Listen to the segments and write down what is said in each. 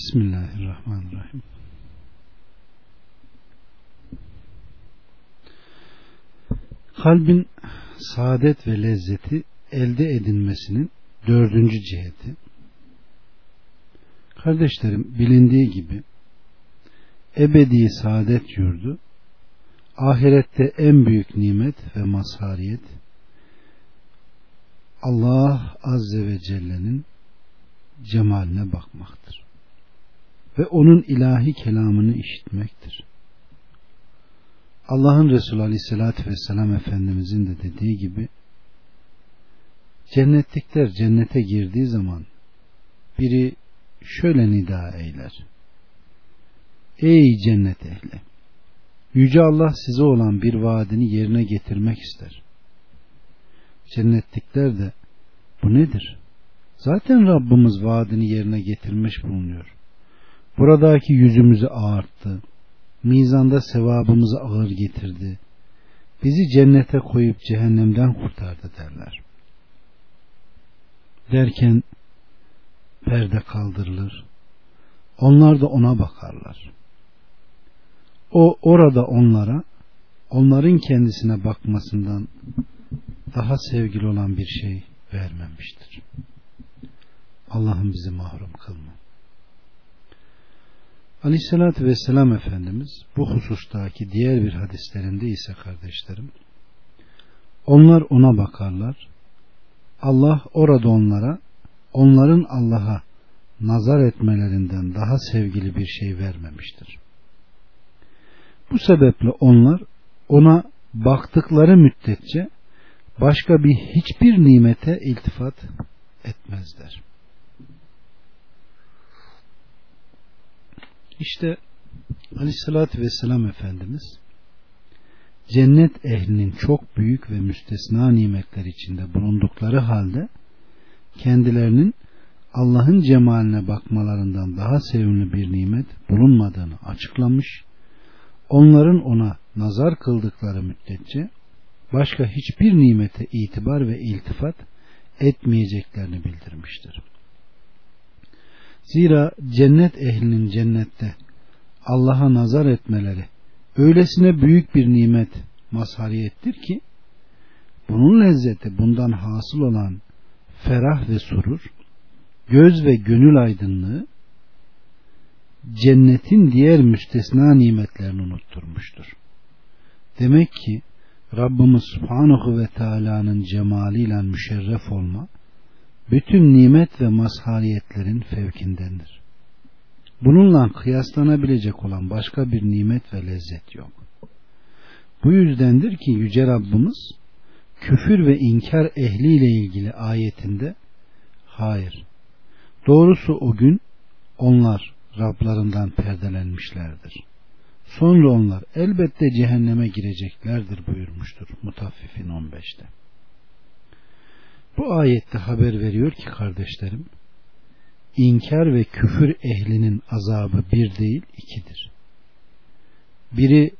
Bismillahirrahmanirrahim. Kalbin saadet ve lezzeti elde edilmesinin dördüncü ciheti. Kardeşlerim bilindiği gibi ebedi saadet yurdu ahirette en büyük nimet ve mazhariyet Allah Azze ve Celle'nin cemaline bakmaktır. Ve onun ilahi kelamını işitmektir. Allah'ın Resulü Aleyhisselatü Vesselam Efendimizin de dediği gibi cennetlikler cennete girdiği zaman biri şöyle nida eyler. Ey cennet ehli! Yüce Allah size olan bir vaadini yerine getirmek ister. Cennetlikler de bu nedir? Zaten Rabbimiz vaadini yerine getirmiş bulunuyor. Buradaki yüzümüzü ağarttı. Mizanda sevabımızı ağır getirdi. Bizi cennete koyup cehennemden kurtardı derler. Derken perde kaldırılır. Onlar da ona bakarlar. O orada onlara onların kendisine bakmasından daha sevgili olan bir şey vermemiştir. Allah'ım bizi mahrum kılma. Aleyhissalatü Vesselam Efendimiz bu husustaki diğer bir hadislerinde ise kardeşlerim onlar ona bakarlar Allah orada onlara onların Allah'a nazar etmelerinden daha sevgili bir şey vermemiştir. Bu sebeple onlar ona baktıkları müddetçe başka bir hiçbir nimete iltifat etmezler. İşte Aleyhisselatü Vesselam Efendimiz cennet ehlinin çok büyük ve müstesna nimetler içinde bulundukları halde kendilerinin Allah'ın cemaline bakmalarından daha sevimli bir nimet bulunmadığını açıklamış, onların ona nazar kıldıkları müddetçe başka hiçbir nimete itibar ve iltifat etmeyeceklerini bildirmiştir. Zira cennet ehlinin cennette Allah'a nazar etmeleri öylesine büyük bir nimet mazhariyettir ki bunun lezzeti bundan hasıl olan ferah ve surur, göz ve gönül aydınlığı cennetin diğer müstesna nimetlerini unutturmuştur. Demek ki Rabbimiz Subhanahu ve Teala'nın cemaliyle müşerref olma, bütün nimet ve mazhariyetlerin fevkindendir. Bununla kıyaslanabilecek olan başka bir nimet ve lezzet yok. Bu yüzdendir ki Yüce Rabbimiz küfür ve inkar ehliyle ilgili ayetinde hayır doğrusu o gün onlar Rablarından perdelenmişlerdir. Sonra onlar elbette cehenneme gireceklerdir buyurmuştur Mutaffifin 15'te. Bu ayette haber veriyor ki kardeşlerim, inkar ve küfür ehlinin azabı bir değil ikidir. Biri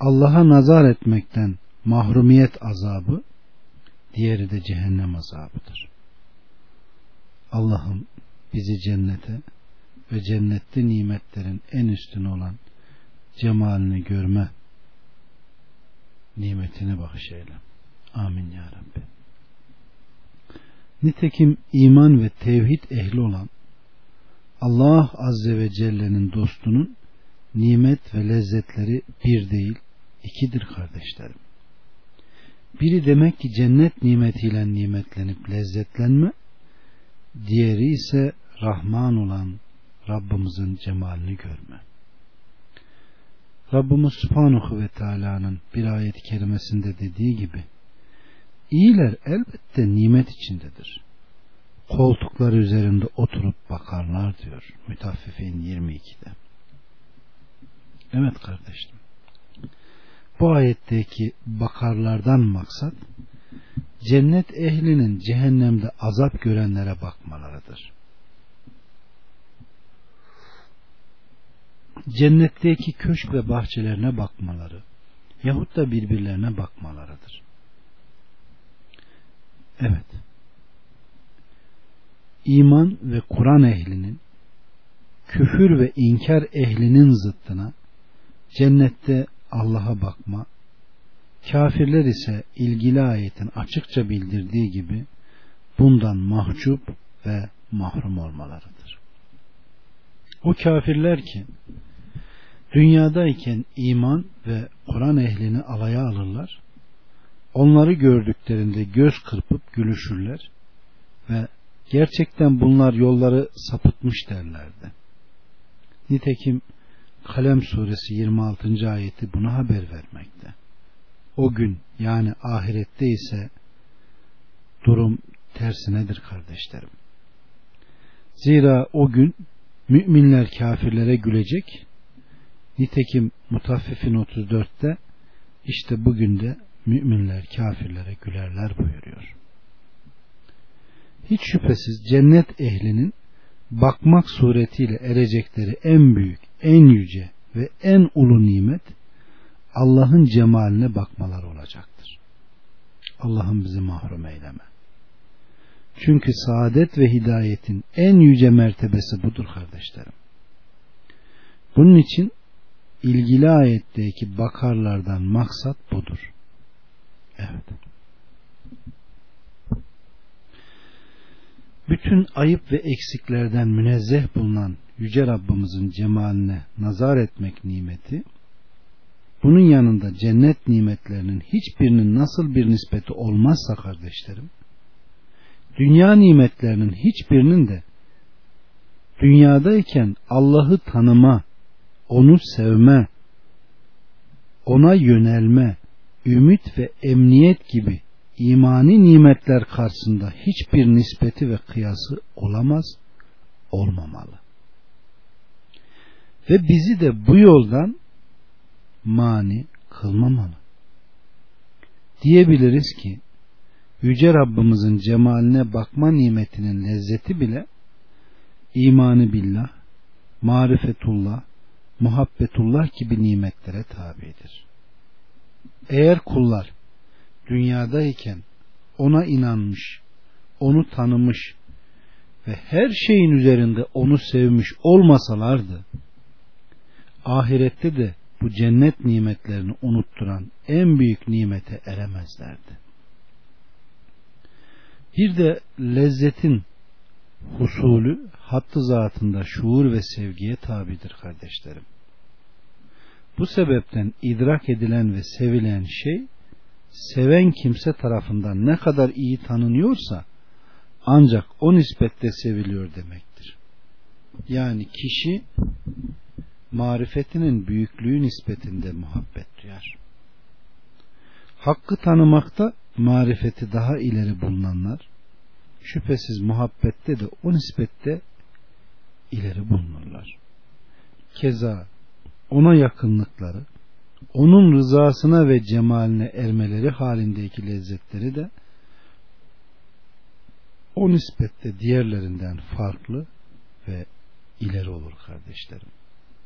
Allah'a nazar etmekten mahrumiyet azabı, diğeri de cehennem azabıdır. Allah'ım bizi cennete ve cennette nimetlerin en üstün olan cemalini görme nimetini bahşeyle. Amin ya Rabbi. Nitekim iman ve tevhid ehli olan Allah Azze ve Celle'nin dostunun nimet ve lezzetleri bir değil, ikidir kardeşlerim. Biri demek ki cennet nimetiyle nimetlenip lezzetlenme, diğeri ise Rahman olan Rabbimizin cemalini görme. Rabbimiz Subhanahu ve Teala'nın bir ayet-i kerimesinde dediği gibi İyiler elbette nimet içindedir. Koltukları üzerinde oturup bakarlar diyor Mütaffifin 22'de. Evet kardeşim. Bu ayetteki bakarlardan maksat cennet ehlinin cehennemde azap görenlere bakmalarıdır. Cennetteki köşk ve bahçelerine bakmaları yahut da birbirlerine bakmalarıdır. Evet. İman ve Kur'an ehlinin küfür ve inkar ehlinin zıttına cennette Allah'a bakma, kafirler ise ilgili ayetin açıkça bildirdiği gibi bundan mahcup ve mahrum olmalarıdır. O kafirler ki dünyadayken iman ve Kur'an ehlini alaya alırlar, onları gördüklerinde göz kırpıp gülüşürler ve gerçekten bunlar yolları sapıtmış derlerdi. Nitekim Kalem suresi 26. ayeti buna haber vermekte. O gün yani ahirette ise durum tersinedir kardeşlerim. Zira o gün müminler kafirlere gülecek. Nitekim Mutaffifin 34'te işte bugün de müminler kafirlere gülerler buyuruyor. Hiç şüphesiz cennet ehlinin bakmak suretiyle erecekleri en büyük, en yüce ve en ulu nimet Allah'ın cemaline bakmalar olacaktır. Allah'ım bizi mahrum eyleme. Çünkü saadet ve hidayetin en yüce mertebesi budur kardeşlerim. Bunun için ilgili ayetteki bakarlardan maksat budur. Evet. Bütün ayıp ve eksiklerden münezzeh bulunan Yüce Rabbimizin cemaline nazar etmek nimeti, bunun yanında cennet nimetlerinin hiçbirinin nasıl bir nispeti olmazsa kardeşlerim, dünya nimetlerinin hiçbirinin de dünyadayken Allah'ı tanıma, onu sevme, ona yönelme, ümit ve emniyet gibi imani nimetler karşısında hiçbir nispeti ve kıyası olamaz, olmamalı. Ve bizi de bu yoldan mani kılmamalı. Diyebiliriz ki Yüce Rabbimizin cemaline bakma nimetinin lezzeti bile imanı billah, marifetullah, muhabbetullah gibi nimetlere tabidir. Eğer kullar dünyadayken ona inanmış, onu tanımış ve her şeyin üzerinde onu sevmiş olmasalardı, ahirette de bu cennet nimetlerini unutturan en büyük nimete eremezlerdi. Bir de lezzetin husulü hattı zatında şuur ve sevgiye tabidir kardeşlerim. Bu sebepten idrak edilen ve sevilen şey seven kimse tarafından ne kadar iyi tanınıyorsa ancak o nispette seviliyor demektir. Yani kişi marifetinin büyüklüğü nispetinde muhabbet duyar. Hakkı tanımakta marifeti daha ileri bulunanlar şüphesiz muhabbette de o nispette ileri bulunurlar. Keza ona yakınlıkları, onun rızasına ve cemaline ermeleri halindeki lezzetleri de o nispette diğerlerinden farklı ve ileri olur kardeşlerim.